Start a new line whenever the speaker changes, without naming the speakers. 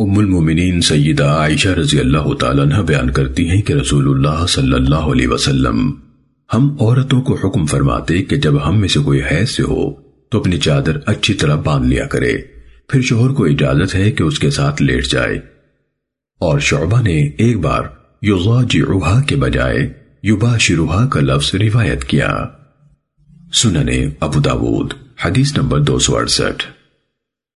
ام المومنین سیدہ عائشہ رضی اللہ تعالیٰ عنہ بیان کرتی ہیں کہ رسول اللہ صلی اللہ علیہ وسلم ہم عورتوں کو حکم فرماتے کہ جب ہم میں سے کوئی حیض سے ہو تو اپنی چادر اچھی طرح باندھ لیا کرے۔ پھر شوہر کو اجازت ہے کہ اس کے ساتھ لیٹ جائے۔ اور شعبہ نے ایک بار یغاجعوہا کے بجائے یباشروہا کا لفظ روایت کیا۔ سننے ابو داود، حدیث نمبر دو سو اڑسٹھ۔